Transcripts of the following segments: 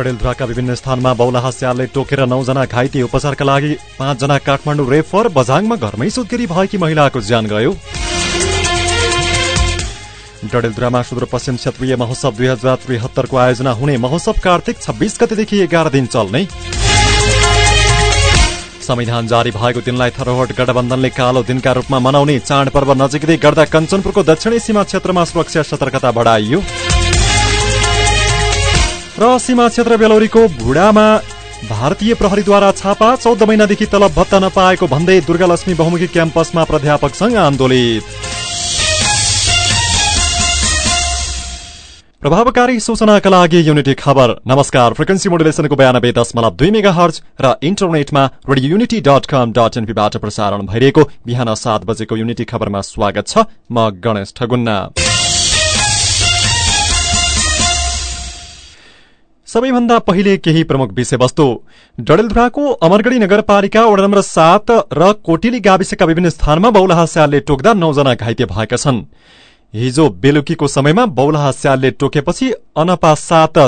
डडेलधुराका विभिन्न स्थानमा स्यालले टोकेर नौजना घाइते उपचारका लागि पाँचजना काठमाडौँ रेफर बझाङमा घरमै सुत्केरी भएकी महिलाको ज्यान गयो। डडेलधुरामा सुदूरपश्चिम क्षेत्रीय महोत्सव दुई हजार त्रिहत्तरको आयोजना हुने महोत्सव कार्तिक छब्बीस गतेदेखि एघार दिन चल्ने। संविधान जारी भएको दिनलाई थरोहट गठबन्धनले कालो दिनका रूपमा मनाउने चाडपर्व नजिकै गर्दा कञ्चनपुरको दक्षिणी सीमा क्षेत्रमा सुरक्षा सतर्कता बढाइयो। र सीमा क्षेत्र बेलौरीको भुडामा भारतीय प्रहरीद्वारा छापा चौध महिनादेखि तलब भत्ता नपाएको भन्दै दुर्गालक्ष्मी बहुमुखी क्याम्पसमा प्राध्यापक संघ आन्दोलित। प्रभावकारी सूचनाका लागि युनिटी खबर। नमस्कार फ्रिक्वेन्सी मोडुलेसनको बयानब्बे दशमलव दुई मेगा हर्ज र इन्टरनेटमा radio Unity dot com dot एनपीबाट प्रसारण भइरहेको बिहान सात बजेको युनिटी खबरमा स्वागत छ म गणेश ठगुन्ना। सबैभन्दा पहिले केही प्रमुख विषयवस्तु। डडेलधुराको अमरगढ़ी नगरपालिका वडा नम्बर सात र कोटिली गाविसका विभिन्न स्थानमा बौलाहा स्यालले टोक्दा नौजना घाइते भएका छन्। हिजो बेलुकीको समयमा बौलाहा स्यालले टोकेपछि अनपा सात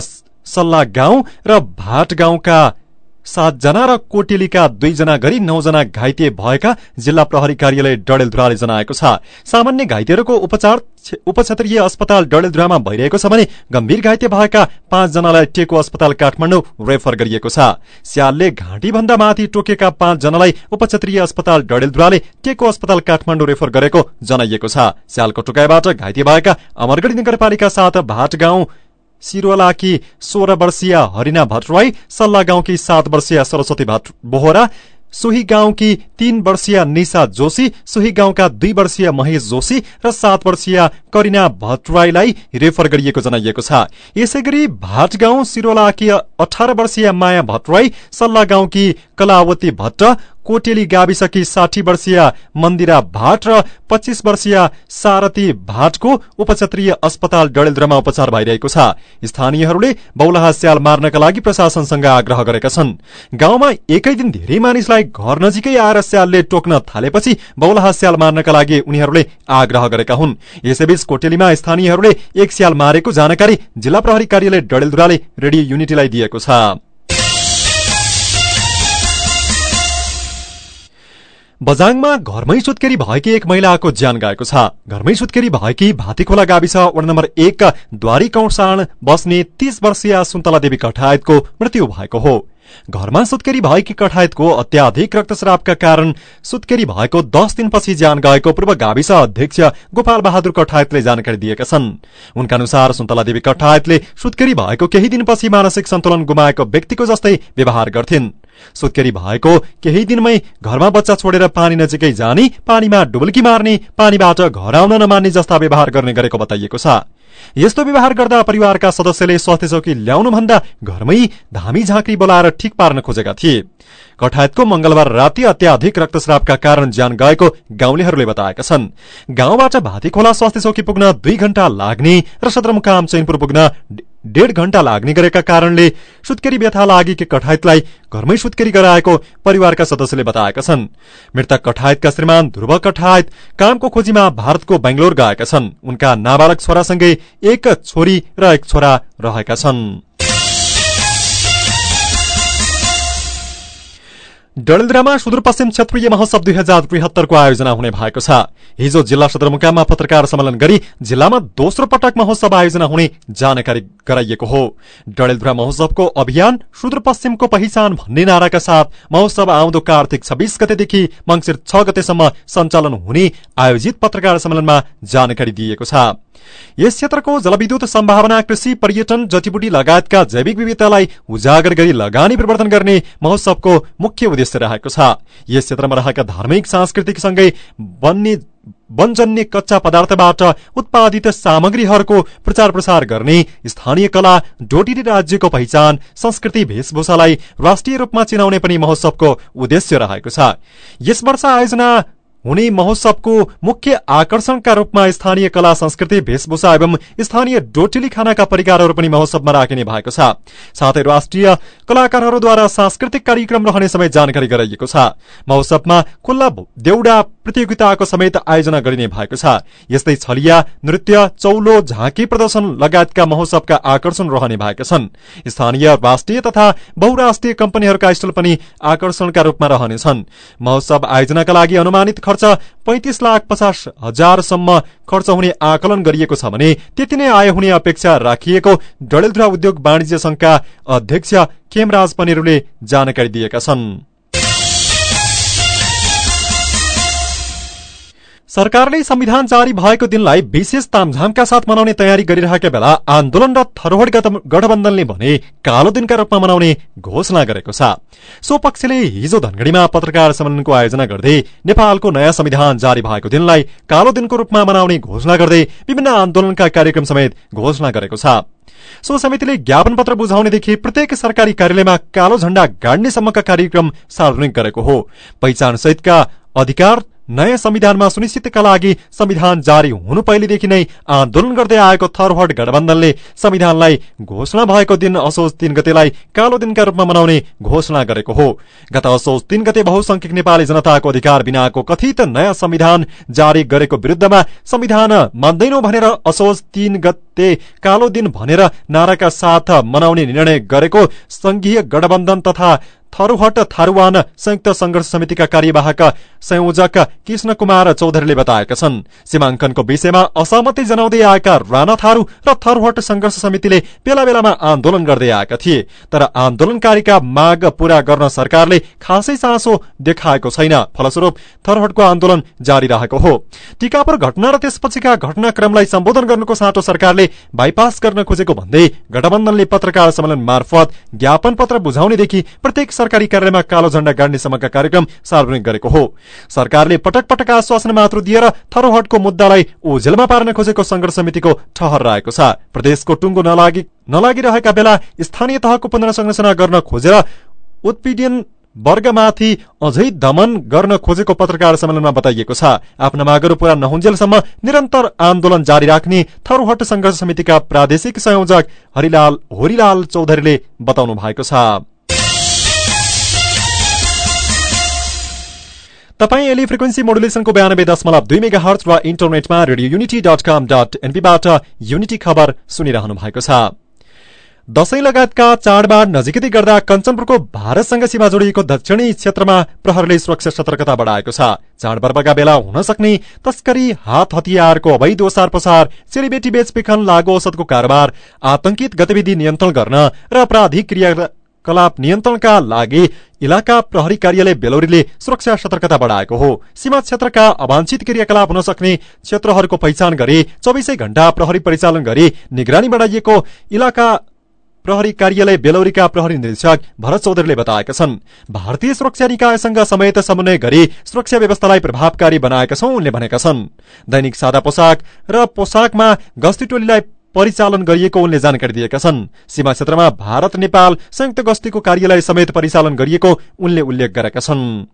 सल्लाह गाउँ र भाट गाउँका सातजना र कोटेलीका दुईजना गरी नौजना घाइते भएका जिल्ला प्रहरी कार्यालय डडेलधुराले जनाएको छ। सामान्य घाइतेहरूको उपचार उपक्षेत्रीय अस्पताल डडेलधुरामा भइरहेको छ भने गम्भीर घाइते भएका पाँचजनालाई टेको अस्पताल काठमाडौँ रेफर गरिएको छ। स्यालले घाँटीभन्दा माथि टोकेका पाँचजनालाई उपक्षेत्रीय अस्पताल डडेलधुराले टेको अस्पताल काठमाडौँ रेफर गरेको जनाइएको छ। स्यालको टोकाइबाट घाइते भएका अमरगढ़ी नगरपालिका साथ भाट गाउँ सिरोलाकी सोह्र वर्षीय हरिना भट्टराई सल्लाह गाउँकी सात वर्षीय सरस्वती भट्ट बोहरा सोही गाउँकी तीन वर्षीय निशा जोशी सोही गाउँका दुई वर्षीय महेश जोशी र सात वर्षीय करिना भट्टराईलाई रेफर गरिएको जनाइएको छ। यसै गरी भाट गाउँ सिरोलाकी अठार वर्षीय माया भट्टराई सल्लाह गाउँकी कलावती भट्ट कोटेली गाविसकी साठी वर्षीय मन्दिरा भाट र पच्चीस वर्षीय सारथी भाटको उपक्षेत्रीय अस्पताल डडेलद्रमा उपचार भइरहेको छ। स्थानीयहरूले बौलाहा स्याल मार्नका लागि प्रशासनसँग आग्रह गरेका छन्। गाउँमा एकै दिन धेरै मानिसलाई घर नजिकै आएर स्यालले टोक्न थालेपछि बौलाहा स्याल मार्नका लागि उनीहरूले आग्रह गरेका हुन्। यसैबीच कोटेलीमा स्थानीयहरूले एक स्याल मारेको जानकारी जिल्ला प्रहरी कार्यालय डडेलधुराले रेडियो युनिटीलाई दिएको छ। बजाङमा घरमै सुत्केरी भएकी एक महिलाको ज्यान गएको छ। घरमै सुत्केरी भएकी भातीखोला गाविस वडा नम्बर एक द्वारी कौसाण बस्ने तीस वर्षीय सुन्तला देवी कठायतको मृत्यु भएको हो। घरमा सुत्केरी भएकी कठायतको अत्याधिक रक्तस्रावका कारण सुत्केरी भएको दस दिनपछि ज्यान गएको पूर्व गाविस अध्यक्ष गोपाल बहादुर कठायतले जानकारी दिएका छन्। उनका अनुसार सुन्तला देवी कठायतले सुत्केरी भएको केही दिनपछि मानसिक सन्तुलन गुमाएको व्यक्तिको जस्तै व्यवहार गर्थिन्। सुत्केरी भएको केही दिनमै घरमा बच्चा छोडेर पानी नजिकै जाने पानीमा डुबल्की मार्ने पानीबाट घर आउन नमान्ने जस्ता व्यवहार गर्ने गरेको बताइएको छ। यस्तो व्यवहार गर्दा परिवारका सदस्यले स्वास्थ्य चौकी ल्याउनुभन्दा घरमै धामी झाँक्री बोलाएर ठिक पार्न खोजेका थिए। कठायतको मंगलबार राति अत्याधिक रक्तस्रावका कारण ज्यान गएको गाउँलेहरूले बताएका छन्। गाउँबाट भातीखोला स्वास्थ्य चौकी पुग्न दुई घण्टा लाग्ने र सदरमुकाम चैनपुर पुग्न डेढ घण्टा लाग्ने गरेका कारणले सुत्केरी व्यथा लागेकी कठायतलाई घरमै सुत्केरी गराएको परिवारका सदस्यले बताएका छन्। मृतक कठायतका श्रीमान ध्रुव कठायत कामको खोजीमा भारतको बेंगलोर गएका छन्। उनका नाबालक छोरासँगै एक छोरी र एक छोरा रहेका छन्। डडेलधुरामा सुदूरपश्चिम क्षेत्रीय महोत्सव दुई हजार त्रिहत्तरको आयोजना हुने भएको छ। हिजो जिल्ला सदरमुकाममा पत्रकार सम्मेलन गरी जिल्लामा दोस्रो पटक महोत्सव आयोजना हुने जानकारी गराइएको हो। डडेलधुरा महोत्सवको अभियान सुदूरपश्चिमको पहिचान भन्ने नाराका साथ महोत्सव आउँदो कार्तिक छब्बीस गतेदेखि मंगिर छ गतेसम्म सञ्चालन हुने आयोजित पत्रकार सम्मेलनमा जानकारी दिइएको छ। यस क्षेत्रको जलविद्युत सम्भावना कृषि पर्यटन जटीबुटी लगायतका जैविक विविधतालाई उजागर गरी लगानी प्रवर्तन गर्ने महोत्सवको मुख्य उद्देश्य रहेको छ। यस क्षेत्रमा रहेका धार्मिक सांस्कृतिक सँगै वन्य वनजन्य कच्चा पदार्थबाट उत्पादित सामग्रीहरूको प्रचार प्रसार गर्ने स्थानीय कला डोटिरी राज्यको पहिचान संस्कृति वेशभूषालाई राष्ट्रिय रूपमा चिनाउने पनि महोत्सवको उद्देश्य रहेको छ। यस वर्ष आयोजना हुने महोत्सवको मुख्य आकर्षणका रूपमा स्थानीय कला संस्कृति वेशभूषा एवं स्थानीय डोटेली खानाका परिकारहरू पनि महोत्सवमा राखिने भएको छ। साथै राष्ट्रिय कलाकारहरूद्वारा सांस्कृतिक कार्यक्रम रहने समय जानकारी गराइएको छ। महोत्सवमा खुल्ला देउडा प्रतियोगिताको समेत आयोजना गरिने भएको छ। यस्तै छलिया नृत्य चौलो झाँकी प्रदर्शन लगायतका महोत्सवका आकर्षण रहने भएका छन्। स्थानीय राष्ट्रिय तथा बहुराष्ट्रिय कम्पनीहरूका स्टल पनि आकर्षणका रूपमा रहनेछन् महोत्सव आयोजनाका लागि अनुमानित खर्च पैंतिस लाख पचास हजारसम्म खर्च हुने आकलन गरिएको छ भने त्यति नै आय हुने अपेक्षा राखिएको डडेलधुरा उद्योग वाणिज्य संघका अध्यक्ष खेमराज पनेरूले जानकारी दिएका छन्। सरकारले संविधान जारी भएको दिनलाई विशेष तामझामका साथ मनाउने तयारी गरिरहेका बेला आन्दोलन र थरोहट गठबन्धनले भने कालो दिनका रूपमा मनाउने घोषणा गरेको छ। सो पक्षले हिजो धनगढ़ीमा पत्रकार सम्मेलनको आयोजना गर्दै नेपालको नयाँ संविधान जारी भएको दिनलाई कालो दिनको रूपमा मनाउने घोषणा गर्दै विभिन्न आन्दोलनका कार्यक्रम समेत घोषणा गरेको छ। सो समितिले ज्ञापन पत्र बुझाउनेदेखि प्रत्येक सरकारी कार्यालयमा कालो झण्डा गाड्नेसम्मका कार्यक्रम सार्वजनिक गरेको हो। पहिचान सहितका अधिकार नयाँ संविधानमा सुनिश्चितका लागि संविधान जारी हुनु पहिलेदेखि नै आन्दोलन गर्दै आएको थरहट गठबन्धनले संविधानलाई घोषणा भएको दिन असोज तीन गतेलाई कालो दिनका रूपमा मनाउने घोषणा गरेको हो। गत असोज तीन गते बहुसंख्यक नेपाली जनताको अधिकार बिनाको कथित नयाँ संविधान जारी गरेको विरूद्धमा संविधान मान्दैनौ भनेर असोज तीन गते कालो दिन भनेर नाराका साथ मनाउने निर्णय गरेको संघीय गठबन्धन तथा थरूहट थारूवान संयुक्त संघर्ष समितिका कार्यवाहक संयोजक कृष्ण कुमार चौधरीले बताएका छन्। सीमाङ्कनको विषयमा असहमति जनाउँदै आएका राणा थारू र थरूहट संघर्ष समितिले बेला बेलामा आन्दोलन गर्दै आएका थिए। तर आन्दोलनकारीका माग पूरा गर्न सरकारले खासै चासो देखाएको छैन। फलस्वरूप थरूहटको आन्दोलन जारी रहेको हो। टिकापुर घटना र त्यसपछिका घटनाक्रमलाई सम्बोधन गर्नुको साटो सरकारले बाइपास गर्न खोजेको भन्दै गठबन्धनले पत्रकार सम्मेलन मार्फत ज्ञापन पत्र बुझाउनेदेखि प्रत्येक सरकारी कार्यालयमा कालो झण्डा गाड्नेसम्मका कार्यक्रम सार्वजनिक गरेको हो। सरकारले पटक पटक आश्वासन मात्र दिएर थरोहटको मुद्दालाई ओझेलमा पार्न खोजेको संघर्ष समितिको ठहर रहेको छ। प्रदेशको टुङ्गो नलागि नलागिरहेका बेला स्थानीय तहको पुनर्संरचना गर्न खोजेर उत्पीडन वर्गमाथि अझै दमन गर्न खोजेको पत्रकार सम्मेलनमा बताइएको छ। आफ्ना मागहरू पूरा नहुन्जेलसम्म निरन्तर आन्दोलन जारी राख्ने थरोहट संघर्ष समितिका प्रादेशिक संयोजक हरिलाल होरीलाल चौधरीले बताउनु भएको छ। तपाईँ एली फ्रिक्वेन्सी मोडुलेसनको बयानब्बे दशमलव दुई मेगा हर्च र इन्टरनेटमा radio Unity dot com dot एनपीबाट unity खबर सुनिरहनु भएको छ। दशैं लगायतका चाडबाड नजिकै गर्दा कञ्चनपुरको भारतसँग सीमा जोडिएको दक्षिणी क्षेत्रमा प्रहरले सुरक्षा सतर्कता बढाएको छ। चाडपर्वका बेला हुन सक्ने तस्करी हात हतियारको अवैध ओसार पसार चेलीबेटी बेचबिखन लागू औषधको कारोबार आतंकित गतिविधि नियन्त्रण गर्न र आपराधिक क्रिया क्रियाकलाप नियन्त्रणका लागि इलाका प्रहरी कार्यालय बेलौरीले सुरक्षा सतर्कता बढाएको हो। सीमा क्षेत्रका अवांछित क्रियाकलाप हुन सक्ने क्षेत्रहरूको पहिचान गरी चौबिसै घण्टा प्रहरी परिचालन गरी निगरानी बढाइएको इलाका प्रहरी कार्यालय बेलौरीका प्रहरी निरीक्षक भरत चौधरीले बताएका छन्। भारतीय सुरक्षा निकायसँग समेत समन्वय गरी सुरक्षा व्यवस्थालाई प्रभावकारी बनाएका छौं उनले भनेका छन्। दैनिक सादा पोसाक र पोसाकमा गस्ती टोलीलाई परिचालन गरिएको उनले जानकारी दिएका छन्। सीमा क्षेत्रमा भारत नेपाल संयुक्त गस्तीको कार्यालय समेत परिचालन गरिएको उनले उल्लेख गरेका छन्।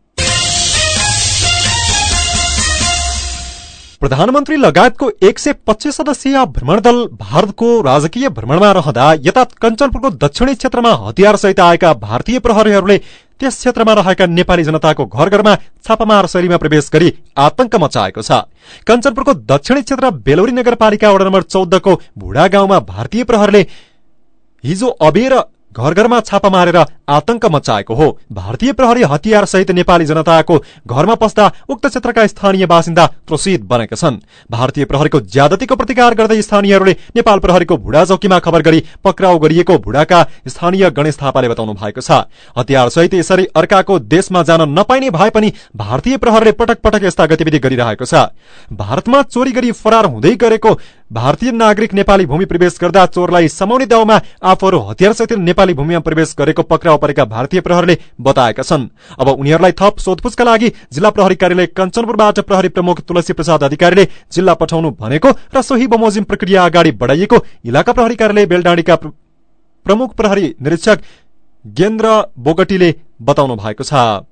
प्रधानमन्त्री लगायतको एक सय पच्चिस सदस्यीय भ्रमण दल भारतको राजकीय भ्रमणमा रहँदा यता कञ्चनपुरको दक्षिणी क्षेत्रमा हतियारसहित आएका भारतीय प्रहरीहरूले त्यस क्षेत्रमा रहेका नेपाली जनताको घर घरमा छापामार शैलीमा प्रवेश गरी आतंक मचाएको छ। कञ्चनपुरको दक्षिणी क्षेत्र बेलौरी नगरपालिका वडा नम्बर चौधको भुडा गाउँमा भारतीय प्रहरले हिजो अबेर घर घरमा छापा मारेर आतंक मचाएको हो। भारतीय प्रहरी हतियार सहित नेपाली जनताको घरमा पस्दा उक्त क्षेत्रका स्थानीय बासिन्दा त्रसित बनेका छन्। भारतीय प्रहरीको ज्यादतीको प्रतिकार गर्दै स्थानीयहरूले नेपाल प्रहरीको भुडा चौकीमा खबर गरी पक्राउ गरिएको भुडाका स्थानीय गणेश थापाले बताउनु भएको छ। हतियार सहित यसरी अर्काको देशमा जान नपाइने भए पनि भारतीय प्रहरले पटक पटक यस्ता गतिविधि गरिरहेको छ। भारतमा चोरी गरी फरार हुँदै गरेको भारतीय नागरिक नेपाली भूमि प्रवेश गर्दा चोरलाई समाउने दाउमा आफूहरू हतियारसहित नेपाली भूमिमा प्रवेश गरेको पक्राउ परेका भारतीय प्रहरले बताएका छन्। अब उनीहरूलाई थप सोधपुछका लागि जिल्ला प्रहरी कार्यालय कञ्चनपुरबाट प्रहरी प्रमुख तुलसी प्रसाद अधिकारीले जिल्ला पठाउनु भनेको र सोही बमोजिम प्रक्रिया अगाडि बढाइएको इलाका प्रहरी कार्यालय बेलडाँडीका प्रमुख प्रहरी निरीक्षक गेन्द्र बोगटीले बताउनु भएको छ।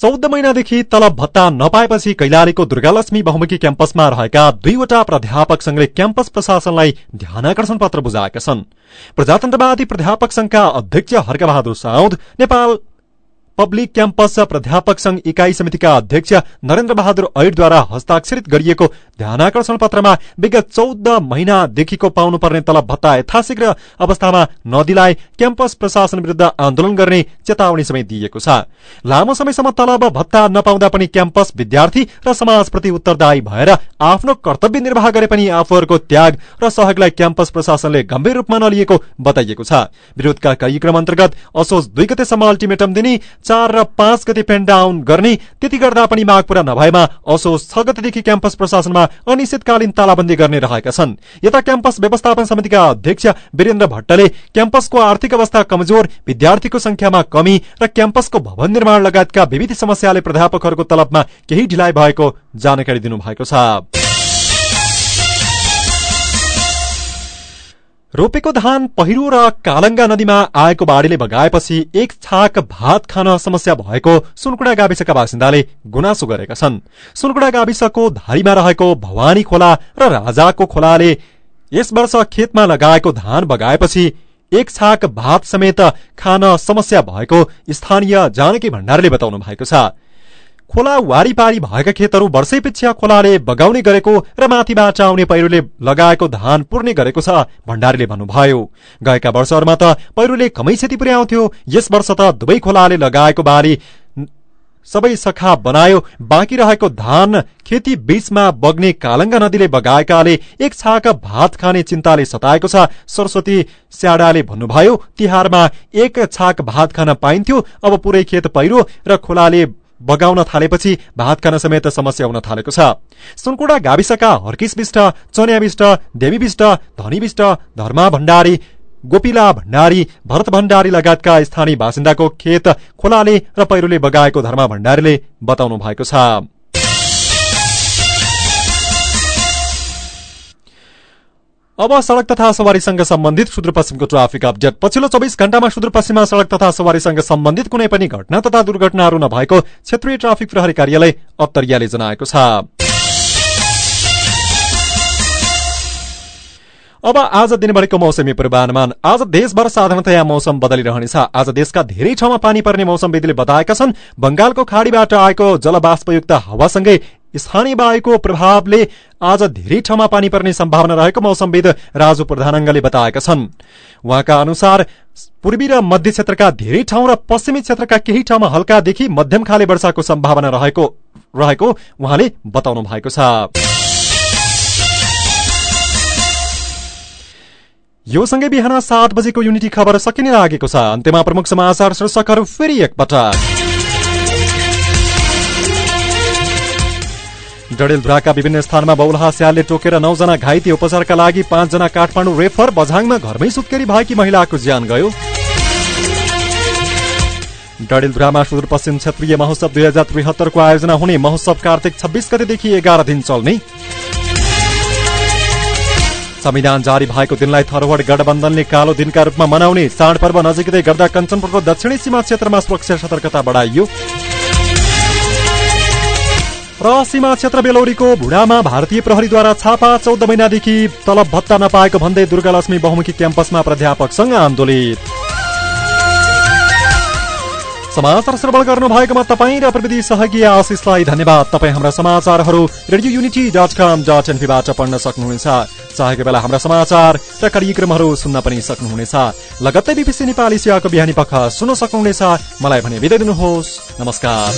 चौध महिनादेखि तलब भत्ता नपाएपछि कैलालीको दुर्गालक्ष्मी बहुमुखी क्याम्पसमा रहेका दुईवटा प्राध्यापक संघले क्याम्पस प्रशासनलाई ध्यानकर्षण पत्र बुझाएका छन्। प्रजातन्त्रवादी प्राध्यापक संघका अध्यक्ष हर्कबहादुर साउद नेपाल पब्लिक क्याम्पस प्राध्यापक संघ इकाई समितिका अध्यक्ष नरेन्द्र बहादुर ऐडद्वारा हस्ताक्षरित गरिएको ध्यानकर्षण पत्रमा विगत चौध महिनादेखिको पाउनुपर्ने तलब भत्ता यथाशीघ्र अवस्थामा नदिलाई क्याम्पस प्रशासन विरूद्ध आन्दोलन गर्ने चेतावनी समेत दिइएको छ लामो समयसम्म तलब भत्ता नपाउँदा पनि क्याम्पस विद्यार्थी र समाजप्रति उत्तरदायी भएर आफ्नो कर्तव्य निर्वाह गरे पनि आफूहरूको त्याग र सहयोगलाई क्याम्पस प्रशासनले गम्भीर रूपमा नलिएको बताइएको छ विरोधका कार्यक्रम अन्तर्गत असोज दुई गतेसम्म अल्टिमेटम दिने चार र पाँच गते पेन डाउन गर्ने त्यति गर्दा पनि माग पूरा नभएमा असोज छ गतेदेखि क्याम्पस प्रशासनमा अनिश्चितकालीन तालाबन्दी गर्ने रहेका छन्। यता क्याम्पस व्यवस्थापन समितिका अध्यक्ष वीरेन्द्र भट्टले क्याम्पसको आर्थिक अवस्था कमजोर विद्यार्थीको संख्यामा कमी र क्याम्पसको भवन निर्माण लगायतका विविध समस्याले प्राध्यापकहरूको तलबमा केही ढिलाइ भएको जानकारी दिनुभएको छ। रोपेको धान पहिरो र कालङ्गा नदीमा आएको बाढीले बगाएपछि एक छाक भात खान समस्या भएको सुनकुडा गाविसका बासिन्दाले गुनासो गरेका छन्। सुनकुडा गाविसको धारीमा रहेको भवानी खोला र राजाको खोलाले यस वर्ष खेतमा लगाएको धान बगाएपछि एक छाक भात समेत खान समस्या भएको स्थानीय जानकी भण्डारले बताउनु भएको छ। खोला वारीपारी भएका खेतहरू वर्षै पिछ्या खोलाले बगाउने गरेको र माथिबाट आउने पहिरोले लगाएको धान पुर्ने गरेको छ भण्डारीले भन्नुभयो। गएका वर्षहरूमा त पहिरोले कमै क्षति पुर्याउँथ्यो यस वर्ष त दुवै खोलाले लगाएको बारी सबै सखा बनायो बाँकी रहेको धान खेती बीचमा बग्ने कालङ्गा नदीले बगाएकाले एक छाक भात खाने चिन्ताले सताएको छ सरस्वती स्याडाले भन्नुभयो तिहारमा एक छाक भात खान पाइन्थ्यो अब पुरै खेत पहिरो र खोलाले बगाउन थालेपछि भात खान समेत समस्या हुन थालेको छ। सुनकुडा गाविसका हर्किस विष्ट चन्या विष्ट देवी विष्ट धनी विष्ट धर्मा भण्डारी गोपिला भण्डारी भरत भण्डारी लगायतका स्थानीय बासिन्दाको खेत खोलाले र पहिरोले बगाएको धर्मा भण्डारीले बताउनु भएको छ। अब सड़क तथा सवारीसँग सम्बन्धित सुदूरपश्चिमको ट्राफिक अपडेट। पछिल्लो चौबिस घण्टामा सुदूरपश्चिममा सड़क तथा सवारीसँग सम्बन्धित कुनै पनि घटना तथा दुर्घटनाहरू नभएको क्षेत्रीय ट्राफिक प्रहरी कार्यालय अत्तरियाले जनाएको छ। अब आज दिनभरिको मौसमी पूर्वानुमान। आज देशभर साधारणतया मौसम बदलिरहनेछ। आज देशका धेरै ठाउँमा पानी पर्ने मौसमविदले बताएका छन्। बंगालको खाड़ीबाट आएको जलवाष्पयुक्त हावासँगै स्थानीय वायुको प्रभावले आज धेरै ठाउँमा पानी पर्ने सम्भावना रहेको मौसमविद राजु प्रधानङ्गले बताएका छन्। उहाँका अनुसार पूर्वी र मध्य क्षेत्रका धेरै ठाउँ र पश्चिमी क्षेत्रका केही ठाउँमा हल्कादेखि मध्यम खाले वर्षाको सम्भावना रहेको रहेको उहाँले बताउनु भएको छ। यो सँगै बिहान सात बजेको युनिटी खबर सकिने लागेको छ। अन्त्यमा प्रमुख समाचार शीर्षकहरू फेरि एकपटक। डडेलधुराका विभिन्न स्थानमा बौलाहा स्यालले टोकेर नौजना घाइते उपचारका लागि पाँचजना काठमाडौँ रेफर बझाङमा घरमै सुत्केरी भएकी महिलाको ज्यान गयो। डडेलधुरामा सुदूरपश्चिम क्षेत्रीय महोत्सव दुई हजार त्रिहत्तरको आयोजना हुने महोत्सव कार्तिक छब्बिस गतेदेखि एघार दिन चल्ने। संविधान जारी भएको दिनलाई थरवड गठबन्धनले कालो दिनका रूपमा मनाउने चाडपर्व नजिकै गर्दा कञ्चनपुरको दक्षिणी सीमा क्षेत्रमा सुरक्षा सतर्कता बढाइयो। र सीमा क्षेत्र बेलौरीको भुडामा भारतीय प्रहरीद्वारा छापा चौध महिनादेखि तलब भत्ता नपाएको भन्दै दुर्गालक्ष्मी बहुमुखी क्याम्पसमा प्राध्यापकसँग आन्दोलित। समाचार श्रवण गर्नु भएकोमा तपाईँ र प्रविधि सहयोगी आशिषलाई धन्यवाद। तपाईँ हाम्रा समाचारहरू radio Unity dot com dot एनपीबाट पढ्न सक्नुहुनेछ। चाहेको बेला हाम्रा समाचार र कार्यक्रमहरू सुन्न पनि सक्नुहुनेछ। लगत्तै बिपिसी नेपाली सेवाको बिहानी पख सुन्न सक्नुहुनेछ। मलाई भने बिदा दिनुहोस्। नमस्कार।